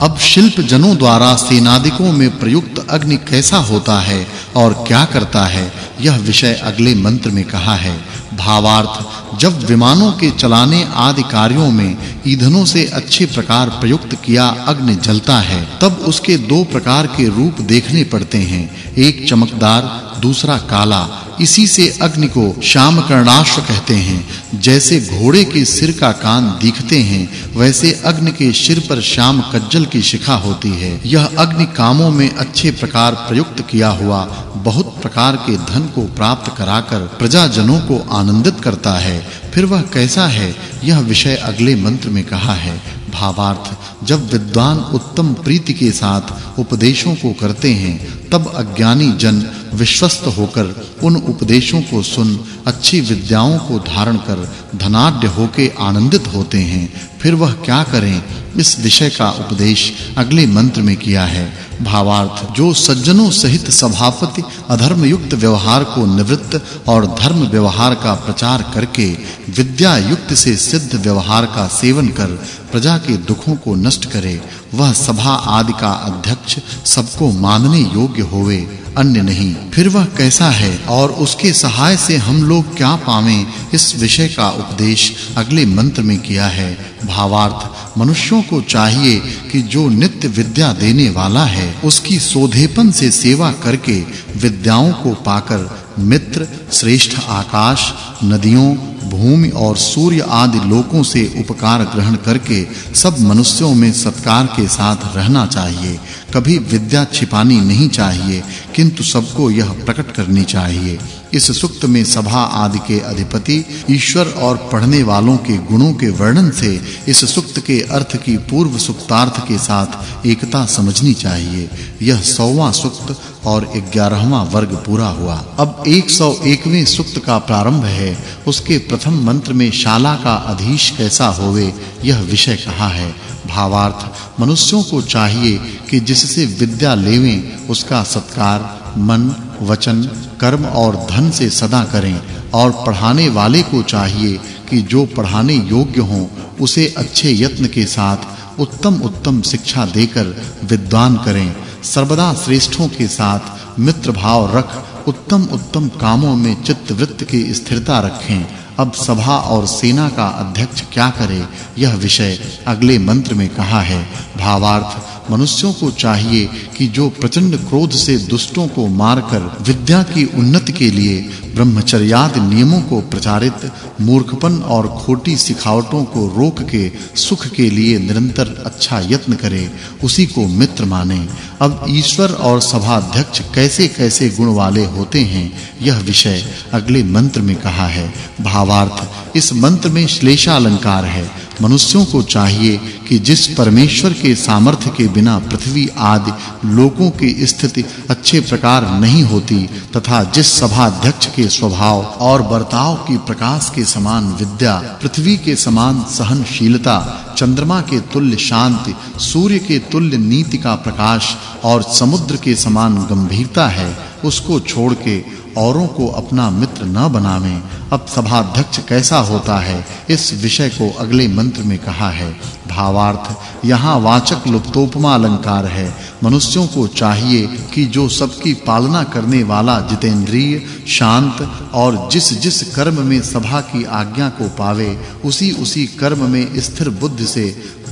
अब शिल्प जनों द्वारा सेनादिकों में प्रयुक्त अग्नि कैसा होता है और क्या करता है, यह विषय अगले मंत्र में कहा है। भावार्थ, जब विमानों के चलाने आदि कार्यों में ईंधनों से अच्छे प्रकार प्रयुक्त किया अग्नि जलता है, तब उसके दो प्रकार के रूप देखने पड़ते हैं, एक चमकदार, दूसरा काला। इसी से अग्नि को श्याम कर्णाश्व कहते हैं। जैसे घोड़े के सिर का कान दिखते हैं, वैसे अग्नि के सिर पर श्याम कज्जल की शिखा होती है। यह अग्नि कामों में अच्छे प्रकार प्रयुक्त किया हुआ बहुत प्रकार के धन को प्राप्त कराकर प्रजाजनों को आनंदित करता है। फिर वह कैसा है? यह विषय अगले मंत्र में कहा है। भावार्थ, जब विद्वान उत्तम प्रीति के साथ उपदेशों को करते हैं तब अज्ञानी जन विश्वस्त होकर उन उपदेशों को सुन, अच्छी विद्याओं को धारण कर धनाढ्य होके आनंदित होते हैं। फिर वह क्या करें? इस विषय का उपदेश अगले मंत्र में किया है। भावार्थ, जो सज्जनों सहित सभापति अधर्म युक्त व्यवहार को निवृत्त और धर्म व्यवहार का प्रचार करके विद्या युक्त से सिद्ध व्यवहार का सेवन कर प्रजा के दुखों को नष्ट करे, वह सभा आदि का अध्यक्ष सबको मानने योग्य होवे, अन्य नहीं। फिर वह कैसा है और उसके सहाय से हम लोग क्या पावें, इस विषय का उपदेश अगले मंत्र में किया है। भावार्थ, मनुष्यों को चाहिए कि जो नित्य विद्या देने वाला है, उसकी सोधेपन से सेवा करके विद्याओं को पाकर मित्र, श्रेष्ठ आकाश नदियों, भूमि और सूर्य आदि लोकों से उपकार ग्रहण करके सब मनुष्यों में सत्कार के साथ रहना चाहिए। कभी विद्या छिपानी नहीं चाहिए, किंतु सबको यह प्रकट करनी चाहिए। इस सुक्त में सभा आदि के अधिपति, ईश्वर और पढ़ने वालों के गुणों के वर्णन से इस सुक्त के अर्थ की पूर्व सुक्तार्थ के साथ एकता समझनी चाहिए। यह 100वां सुक्त और 11वां वर्ग पूरा हुआ। अब 101वें सुक्त का प्रारंभ है। उसके प्रथम मंत्र में शाला का अधीश कैसा होवे, यह विषय कहा है? भावार्थ, मनुष्यों को चाहिए कि जिससे विद्या लेवें, उसका सत्कार, मन, वचन, कर्म और धन से सदा करें। और पढ़ाने वाले को चाहिए कि जो पढ़ाने योग्य हो, उसे अच्छे यत्न के साथ उत्तम उत्तम शिक्षा देकर विद्वान करें। सर्वदा श्रेष्ठों के साथ मित्र भाव रख उत्तम उत्तम कामों में चित्त वृत्त की स्थिरता रखें। अब सभा और सेना का अध्यक्ष क्या करे? यह विषय अगले मंत्र में कहा है। भावार्थ मनुष्यों को चाहिए कि जो प्रचंड क्रोध से दुष्टों को मारकर विद्या की उन्नति के लिए ब्रह्मचर्यादि नियमों को प्रचारित, मूर्खपन और खोटी सिखावटों को रोक के, सुख के लिए निरंतर अच्छा यत्न करे, उसी को मित्र माने। अब ईश्वर और सभाध्यक्ष कैसे-कैसे गुण वाले होते हैं, यह विषय अगले मंत्र में कहा है। भावार्थ, इस मंत्र में श्लेषा अलंकार है। मनुष्यों को चाहिए कि जिस परमेश्वर के सामर्थ्य के बिना पृथ्वी आदि लोगों की स्थिति अच्छे प्रकार नहीं होती, तथा जिस सभा अध्यक्ष के स्वभाव और बर्ताव की प्रकाश के समान विद्या, पृथ्वी के समान सहनशीलता चंद्रमा के तुल्य शांति, सूर्य के तुल्य नीति का प्रकाश और समुद्र के समान गंभीरता है, उसको छोड़ के औरों को अपना मित्र न बनावें। अब सभाध्यक्ष कैसा होता है? इस विषय को अगले मंत्र में कहा है। भावार्थ। यहाँ वाचक् लुप्तोपमा अलंकार है। मनुष्यों को चाहिए कि जो सबकी पालना करने वाला जितेंद्रिय, शांत और जिस जिस कर्म में सभा की आज्ञा को पावे, उसी उसी कर्म में स्थिर बुद्धि से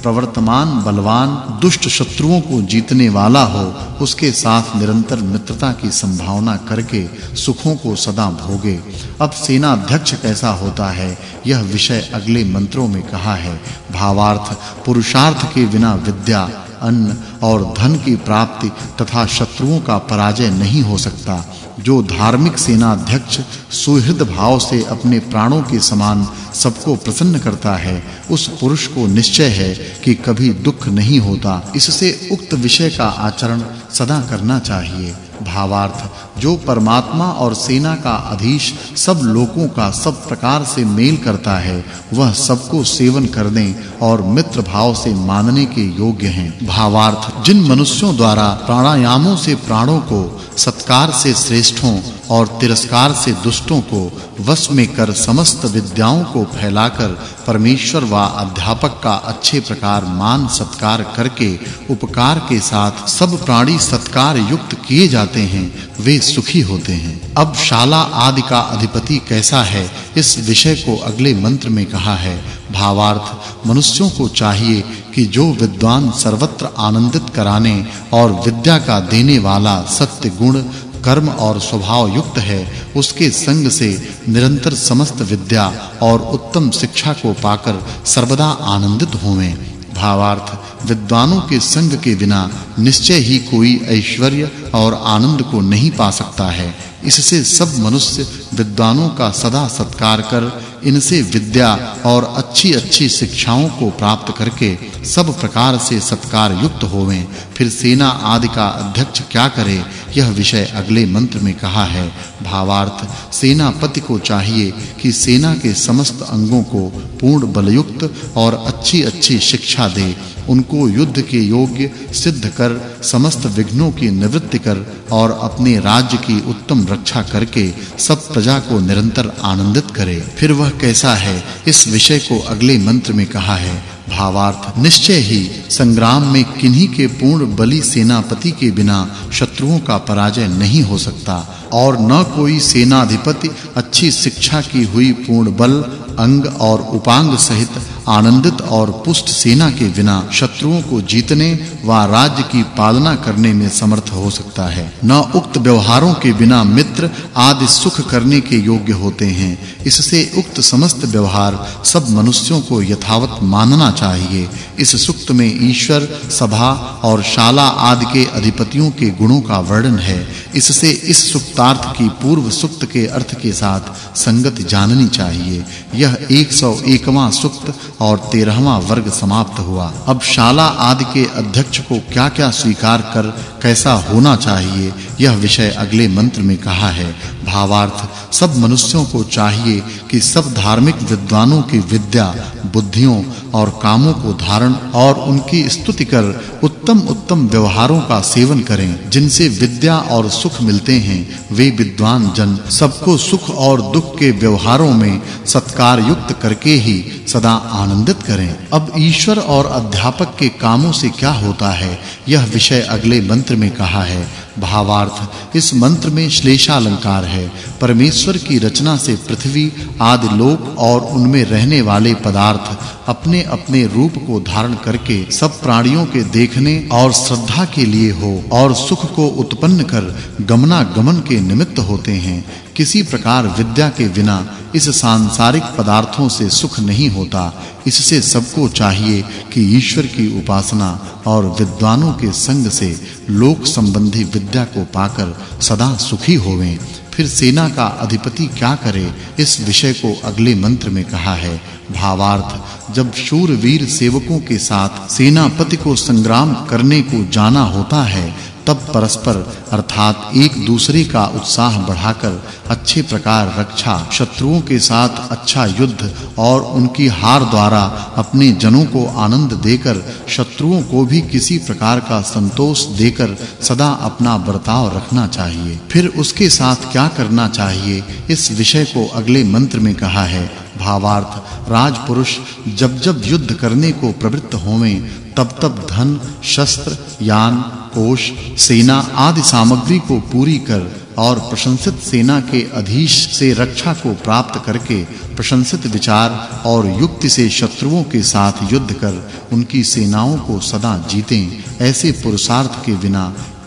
प्रवर्तमान, बलवान, दुष्ट शत्रुओं को जीतने वाला हो, उसके साथ निरंतर मित्रता की संभावना करके सुखों को सदा भोगे। अब सेना अध्यक्ष कैसा होता है, यह विषय अगले मंत्रों में कहा है। भावार्थ, पुरुषार्थ के बिना विद्या अन्न और धन की प्राप्ति तथा शत्रुओं का पराजय नहीं हो सकता। जो धार्मिक सेना अध्यक्ष सुहृद भाव से अपने प्राणों के समान सबको प्रसन्न करता है, उस पुरुष को निश्चय है कि कभी दुख नहीं होता। इससे उक्त विषय का आचरण सदा करना चाहिए। भावार्थ जो परमात्मा और सेना का अधीश सब लोगों का सब प्रकार से मेल करता है, वह सबको सेवन करने और मित्र भाव से मानने के योग्य हैं। भावार्थ, जिन मनुष्यों द्वारा प्राणायामों से प्राणों को, सत्कार से श्रेष्ठों और तिरस्कार से दुष्टों को वश में कर समस्त विद्याओं को फैलाकर परमेश्वर व अध्यापक का अच्छे प्रकार मान सत्कार करके उपकार के साथ सब प्राणी सत्कार युक्त किए जाते हैं, वे सुखी होते हैं। अब शाला आदि का अधिपति कैसा है, इस विषय को अगले मंत्र में कहा है। भावार्थ, मनुष्यों को चाहिए कि जो विद्वान सर्वत्र आनंदित कराने और विद्या का देने वाला सत्य गुण, कर्म और स्वभाव युक्त है, उसके संग से निरंतर समस्त विद्या और उत्तम शिक्षा को पाकर सर्वदा आनंदित होवें। भावार्थ विद्वानों के संग के बिना निश्चय ही कोई ऐश्वर्य और आनंद को नहीं पा सकता है। इससे सब मनुष्य विद्वानों का सदा सत्कार कर, इनसे विद्या और अच्छी-अच्छी शिक्षाओं को प्राप्त करके सब प्रकार से सत्कार युक्त होवें। फिर सेना आदि का अध्यक्ष क्या करे? यह विषय अगले मंत्र में कहा है, भावार्थ, सेनापति को चाहिए कि सेना के समस्त अंगों को पूर्ण बलयुक्त और अच्छी-अच्छी शिक्षा दे। उनको युद्ध के योग्य सिद्ध कर, समस्त विघ्नों की निवृत्ति कर और अपने राज्य की उत्तम रक्षा करके सब प्रजा को निरंतर आनंदित करे। फिर वह कैसा है, इस विषय को अगले मंत्र में कहा है। भावार्थ, निश्चय ही, संग्राम में किन्हीं के पूर्ण बलि सेनापति के बिना शत्रुओं का पराजय नहीं हो सकता और न कोई सेनाधिपति अच्छी शिक्षा की हुई पूर्ण बल, अंग और उपांग सहित आनंदित और पुष्ट सेना के बिना शत्रुओं को जीतने व राज्य की पालना करने में समर्थ हो सकता है। न उक्त व्यवहारों के बिना मित्र आदि सुख करने के योग्य होते हैं। इससे उक्त समस्त व्यवहार सब मनुष्यों को यथावत मानना चाहिए। इस सुक्त में ईश्वर, सभा और शाला आदि के अधिपतियों के गुणों का वर्णन है। इससे इस सुक्तार्थ की पूर्व सुक्त के अर्थ के साथ संगत जाननी चाहिए। यह 101वां सुक्त और 13वां वर्ग समाप्त हुआ। अब शाला आदि के अध्यक्ष को क्या-क्या स्वीकार कर कैसा होना चाहिए, यह विषय अगले मंत्र में कहा है। भावार्थ सब मनुष्यों को चाहिए कि सब धार्मिक विद्वानों की विद्या, बुद्धियों और कामों को धारण और उनकी स्तुति कर उत्तम उत्तम व्यवहारों का सेवन करें। जिनसे विद्या और सुख मिलते हैं, वे विद्वान जन। सबको सुख और दुख के व्यवहारों में सत्कार युक्त करके ही सदा आनंदित करें। अब ईश्वर और अध्यापक के कामों से क्या होता है? यह विषय अगले मंत्र में कहा है। भावार्थ। इस मंत्र में श्लेषा अलंकार है। परमेश्वर की रचना से पृथ्वी, आदि लोक और उनमें रहने वाले पदार्थ अपने-अपने रूप को धारण करके सब प्राणियों के देखने और श्रद्धा के लिए हो और सुख को उत्पन्न कर गमना गमन के निमित्त होते हैं। किसी प्रकार विद्या के बिना इस सांसारिक पदार्थों से सुख नहीं होता। इससे सबको चाहिए कि ईश्वर की उपासना और विद्वानों के संग से लोक संबंधी विद्या को पाकर सदा सुखी होवें। फिर सेना का अधिपति क्या करे? इस विषय को अगले मंत्र में कहा है। भावार्थ, जब शूरवीर सेवकों के साथ सेनापति को संग्राम करने को जाना होता है तब परस्पर, अर्थात एक दूसरे का उत्साह बढ़ाकर अच्छे प्रकार रक्षा, शत्रुओं के साथ अच्छा युद्ध और उनकी हार द्वारा अपने जनों को आनंद देकर, शत्रुओं को भी किसी प्रकार का संतोष देकर सदा अपना बर्ताव रखना चाहिए। फिर उसके साथ क्या करना चाहिए? इस विषय को अगले मंत्र में कहा है। भावार्थ, राजपुरुष, जब जब युद्ध करने को प्रवृत्त होवें, तब तब धन, शस्त्र, यान कोष सेना आदि सामग्री को पूरी कर और प्रशंसित सेना के अधीश से रक्षा को प्राप्त करके प्रशंसित विचार और युक्ति से शत्रुओं के साथ युद्ध कर उनकी सेनाओं को सदा जीतें, ऐसे पुरुषार्थ के बिना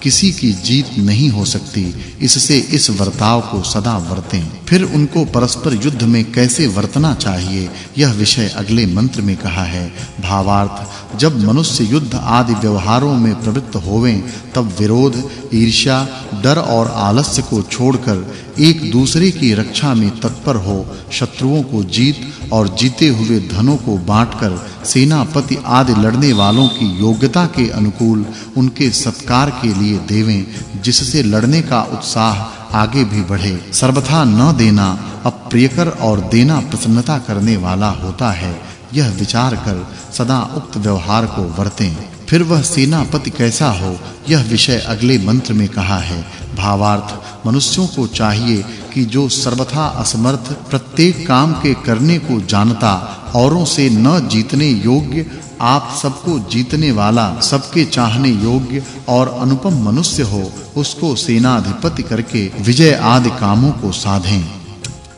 किसी की जीत नहीं हो सकती, इससे इस वर्ताव को सदा वर्तें। फिर उनको परस्पर युद्ध में कैसे वर्तना चाहिए, यह विषय अगले मंत्र में कहा है। भावार्थ, जब मनुष्य युद्ध आदि व्यवहारों में प्रवृत्त होवें, तब विरोध, ईर्ष्या, डर और आलस्य को छोड़कर एक दूसरे की रक्षा में तत्पर हो, शत्रुओं को जीत और जीते हुए धनों को बांटकर सेनापति आदि लड़ने वालों की योग्यता के अनुकूल उनके सत्कार के लिए देवें, जिससे लड़ने का उत्साह आगे भी बढ़े। सर्वथा न देना अप्रियकर और देना प्रसन्नता करने वाला होता है, यह विचार कर सदा उक्त व्यवहार को वर्तें। फिर वह सेनापति कैसा हो, यह विषय अगले मंत्र में कहा है। भावार्थ, मनुष्यों को चाहिए कि जो सर्वथा असमर्थ, प्रत्येक काम के करने को जानता, औरों से न जीतने योग्य, आप सबको जीतने वाला, सबके चाहने योग्य और अनुपम मनुष्य हो, उसको सेनाधिपति करके विजय आदि कामों को साधें।